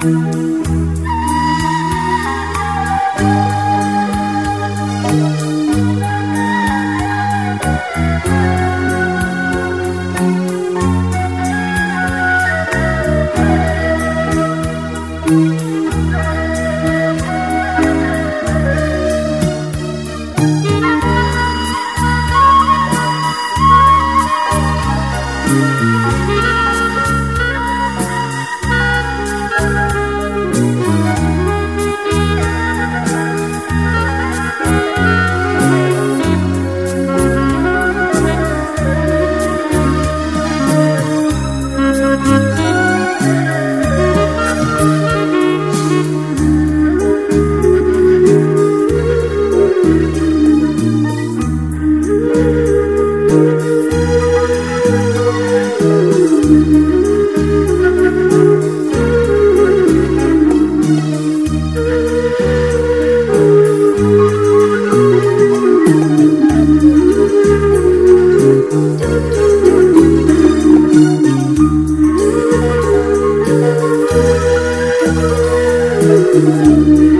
Música Música